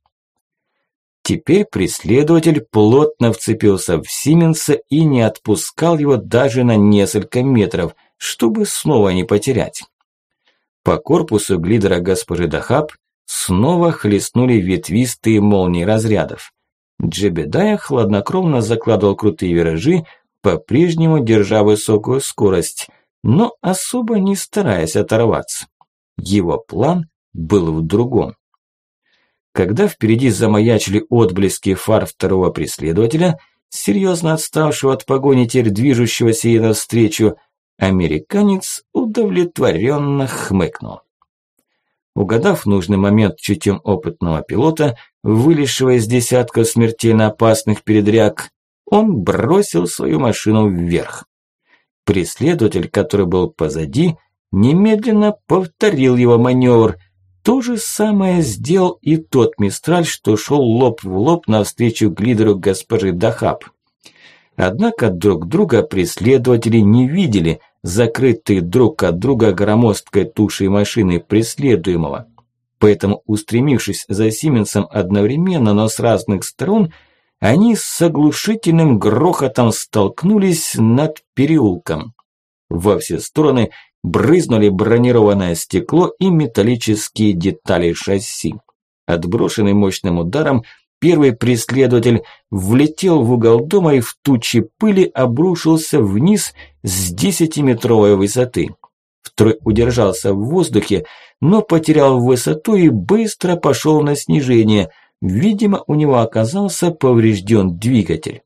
Теперь преследователь плотно вцепился в Сименса и не отпускал его даже на несколько метров, чтобы снова не потерять. По корпусу глидера госпожи Дахаб снова хлестнули ветвистые молнии разрядов. Джебедая хладнокровно закладывал крутые виражи, по-прежнему держа высокую скорость, но особо не стараясь оторваться. Его план был в другом. Когда впереди замаячили отблески фар второго преследователя, серьезно отставшего от погони теперь движущегося ей навстречу, американец удовлетворенно хмыкнул. Угадав нужный момент чутьем опытного пилота, вылезшего из десятка смертельно опасных передряг, он бросил свою машину вверх. Преследователь, который был позади, немедленно повторил его маневр, то же самое сделал и тот Мистраль, что шел лоб в лоб навстречу глидеру госпожи Дахаб. Однако друг друга преследователи не видели, закрытые друг от друга громоздкой тушей машины преследуемого. Поэтому, устремившись за Сименсом одновременно, но с разных сторон, они с оглушительным грохотом столкнулись над переулком. Во все стороны брызнули бронированное стекло и металлические детали шасси. Отброшенный мощным ударом, первый преследователь влетел в угол дома и в тучи пыли обрушился вниз с десятиметровой высоты. Второй удержался в воздухе, но потерял высоту и быстро пошел на снижение. Видимо, у него оказался поврежден двигатель.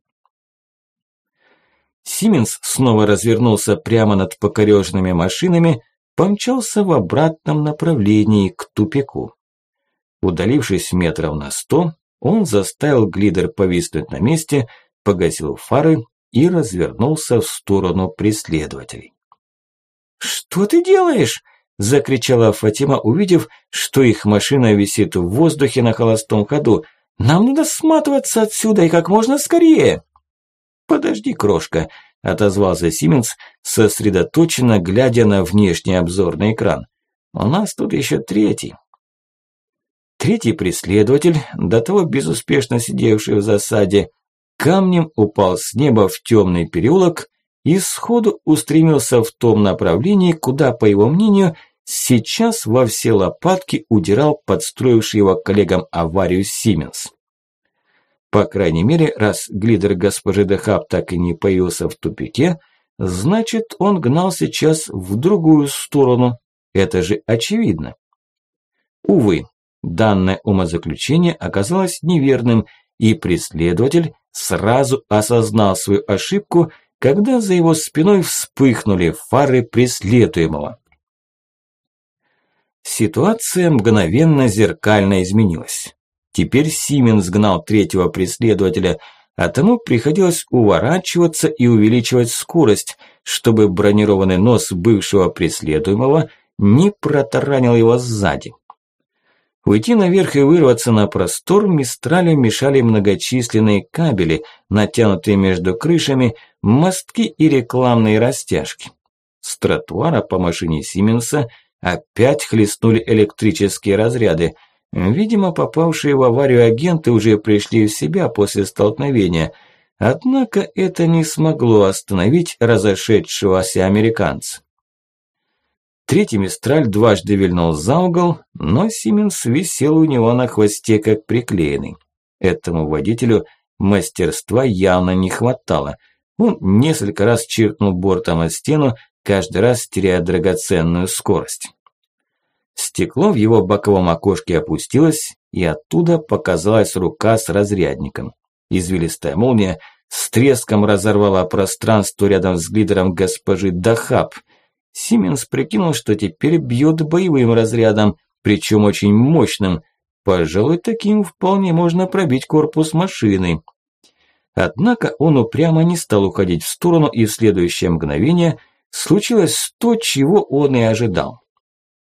Сименс снова развернулся прямо над покореженными машинами, помчался в обратном направлении к тупику. Удалившись метров на сто, он заставил глидер повиснуть на месте, погасил фары и развернулся в сторону преследователей. «Что ты делаешь?» – закричала Фатима, увидев, что их машина висит в воздухе на холостом ходу. «Нам надо сматываться отсюда и как можно скорее!» «Подожди, крошка», – отозвался Сименс, сосредоточенно глядя на внешний обзорный экран. «У нас тут еще третий». Третий преследователь, до того безуспешно сидевший в засаде, камнем упал с неба в темный переулок и сходу устремился в том направлении, куда, по его мнению, сейчас во все лопатки удирал подстроивший его коллегам аварию Сименс. По крайней мере, раз глидер госпожи Дехаб так и не появился в тупике, значит, он гнал сейчас в другую сторону. Это же очевидно. Увы, данное умозаключение оказалось неверным, и преследователь сразу осознал свою ошибку, когда за его спиной вспыхнули фары преследуемого. Ситуация мгновенно зеркально изменилась. Теперь Сименс гнал третьего преследователя, а тому приходилось уворачиваться и увеличивать скорость, чтобы бронированный нос бывшего преследуемого не протаранил его сзади. Уйти наверх и вырваться на простор Мистралю мешали многочисленные кабели, натянутые между крышами, мостки и рекламные растяжки. С тротуара по машине Сименса опять хлестнули электрические разряды – Видимо, попавшие в аварию агенты уже пришли в себя после столкновения, однако это не смогло остановить разошедшегося американца. Третий Мистраль дважды вильнул за угол, но Сименс висел у него на хвосте как приклеенный. Этому водителю мастерства явно не хватало. Он несколько раз чиркнул бортом о стену, каждый раз теряя драгоценную скорость. Стекло в его боковом окошке опустилось, и оттуда показалась рука с разрядником. Извилистая молния с треском разорвала пространство рядом с глидером госпожи Дахаб. Сименс прикинул, что теперь бьет боевым разрядом, причем очень мощным. Пожалуй, таким вполне можно пробить корпус машины. Однако он упрямо не стал уходить в сторону, и в следующее мгновение случилось то, чего он и ожидал.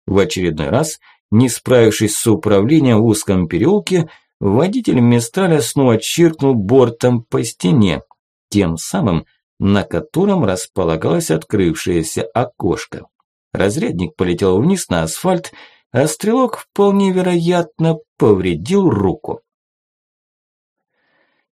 В очередной раз, не справившись с управлением в узком переулке, водитель Мистраля снова чиркнул бортом по стене, тем самым, на котором располагалось открывшееся окошко. Разрядник полетел вниз на асфальт, а стрелок вполне вероятно повредил руку.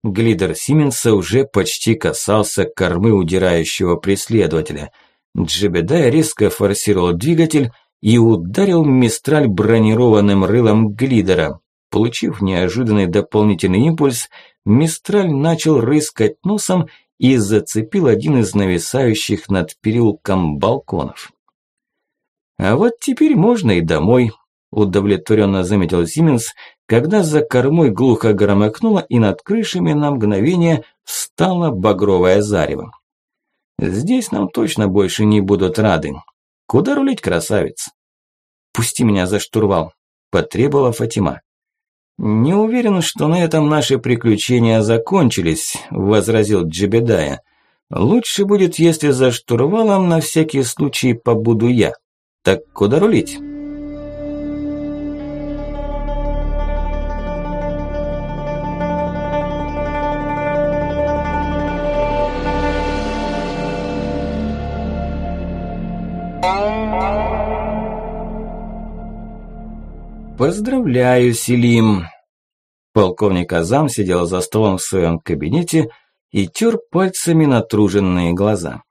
Глидер Сименса уже почти касался кормы удирающего преследователя. Джебедай резко форсировал двигатель, и ударил Мистраль бронированным рылом глидера. Получив неожиданный дополнительный импульс, Мистраль начал рыскать носом и зацепил один из нависающих над переулком балконов. «А вот теперь можно и домой», – удовлетворенно заметил Сименс, когда за кормой глухо громыхнуло и над крышами на мгновение встало багровое зарево. «Здесь нам точно больше не будут рады. Куда рулить, красавец? Пусти меня за штурвал, потребовала Фатима. Не уверен, что на этом наши приключения закончились, возразил Джебедая. Лучше будет, если за штурвалом на всякий случай побуду я. Так куда рулить? Поздравляю, Селим. Полковник Азам сидел за столом в своем кабинете и тер пальцами натруженные глаза.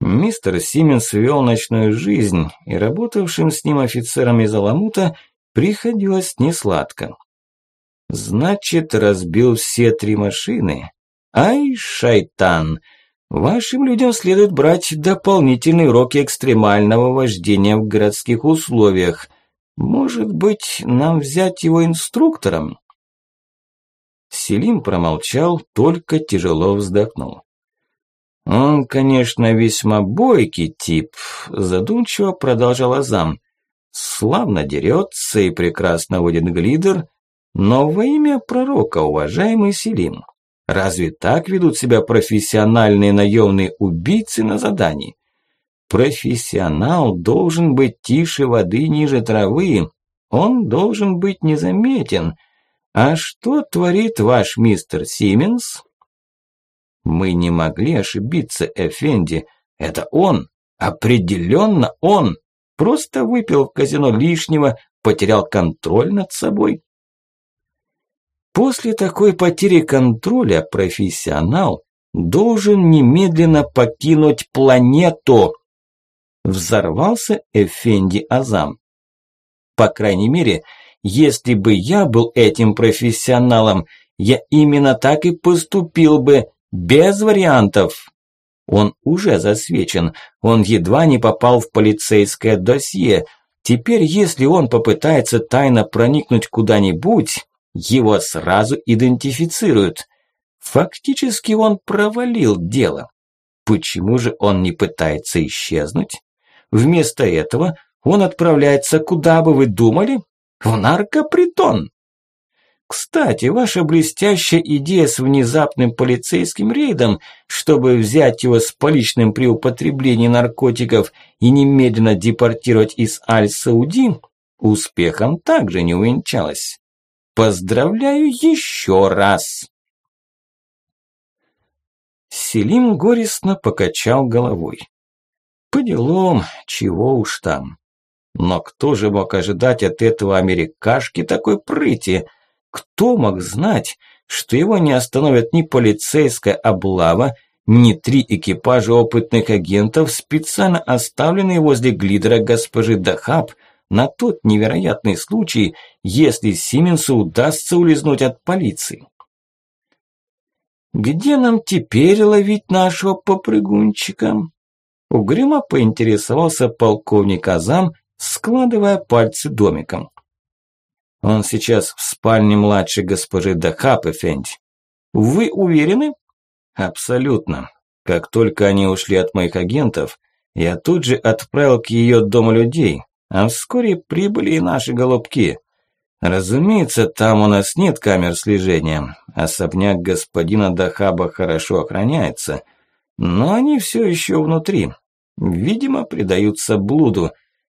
Мистер Сименс вел ночную жизнь, и работавшим с ним офицерам из Аламута приходилось несладко. Значит, разбил все три машины. Ай, шайтан! Вашим людям следует брать дополнительные уроки экстремального вождения в городских условиях. Может быть, нам взять его инструктором? Селим промолчал, только тяжело вздохнул. Он, конечно, весьма бойкий тип, задумчиво продолжал Азам. Славно дерется и прекрасно водит глидер, но во имя пророка, уважаемый Селим, разве так ведут себя профессиональные наемные убийцы на задании? Профессионал должен быть тише воды ниже травы, он должен быть незаметен. А что творит ваш мистер Сименс? Мы не могли ошибиться, Эфенди. Это он, определенно он. Просто выпил в казино лишнего, потерял контроль над собой. После такой потери контроля профессионал должен немедленно покинуть планету. Взорвался Эфенди Азам. По крайней мере, если бы я был этим профессионалом, я именно так и поступил бы, без вариантов. Он уже засвечен, он едва не попал в полицейское досье. Теперь, если он попытается тайно проникнуть куда-нибудь, его сразу идентифицируют. Фактически он провалил дело. Почему же он не пытается исчезнуть? Вместо этого он отправляется куда бы вы думали? В наркопритон. Кстати, ваша блестящая идея с внезапным полицейским рейдом, чтобы взять его с поличным при употреблении наркотиков и немедленно депортировать из Аль-Сауди, успехом также не увенчалась. Поздравляю еще раз. Селим горестно покачал головой. По делам, чего уж там. Но кто же мог ожидать от этого америкашки такой прыти? Кто мог знать, что его не остановят ни полицейская облава, ни три экипажа опытных агентов, специально оставленные возле глидера госпожи Дахаб, на тот невероятный случай, если Сименсу удастся улизнуть от полиции. «Где нам теперь ловить нашего попрыгунчика?» Угрюмо поинтересовался полковник Азам, складывая пальцы домиком. «Он сейчас в спальне младшей госпожи Дахап, Эфенди. Вы уверены?» «Абсолютно. Как только они ушли от моих агентов, я тут же отправил к ее дому людей, а вскоре прибыли и наши голубки. Разумеется, там у нас нет камер слежения. Особняк господина Дахаба хорошо охраняется, но они все еще внутри. Видимо, предаются блуду.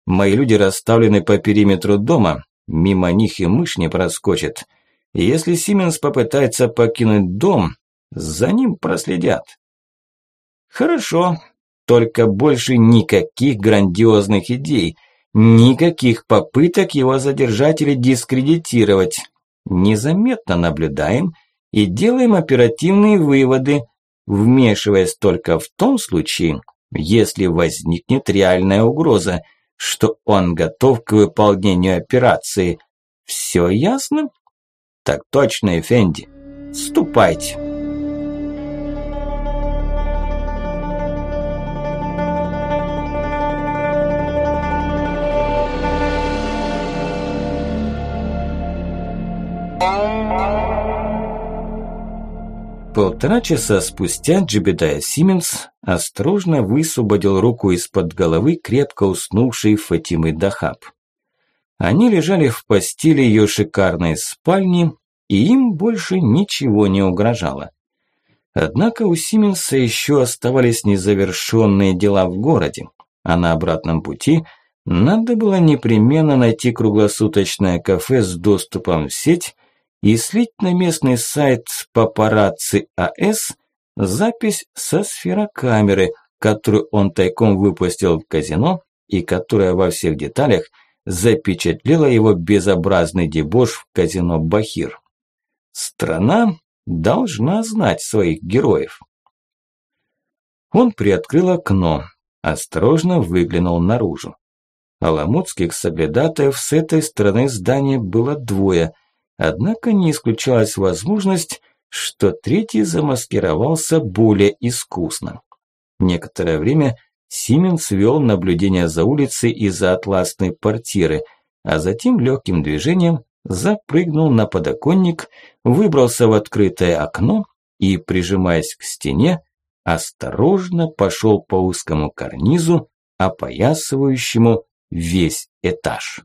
Мои люди расставлены по периметру дома, мимо них и мышь не проскочит. если Сименс попытается покинуть дом, за ним проследят. Хорошо, только больше никаких грандиозных идей – Никаких попыток его задержать или дискредитировать. Незаметно наблюдаем и делаем оперативные выводы, вмешиваясь только в том случае, если возникнет реальная угроза, что он готов к выполнению операции. Все ясно? Так точно, Эфенди. Ступайте. Полтора часа спустя Джебедая Сименс осторожно высвободил руку из-под головы крепко уснувшей Фатимы Дахаб. Они лежали в постели ее шикарной спальни, и им больше ничего не угрожало. Однако у Сименса еще оставались незавершенные дела в городе, а на обратном пути надо было непременно найти круглосуточное кафе с доступом в сеть и слить на местный сайт папарацци АС запись со сферокамеры, которую он тайком выпустил в казино и которая во всех деталях запечатлела его безобразный дебош в казино «Бахир». Страна должна знать своих героев. Он приоткрыл окно, осторожно выглянул наружу. Аламутских соглядатаев с этой стороны здания было двое, однако не исключалась возможность, что третий замаскировался более искусно. Некоторое время Сименс вел наблюдение за улицей из-за атласной портиры, а затем легким движением запрыгнул на подоконник, выбрался в открытое окно и, прижимаясь к стене, осторожно пошел по узкому карнизу, опоясывающему весь этаж.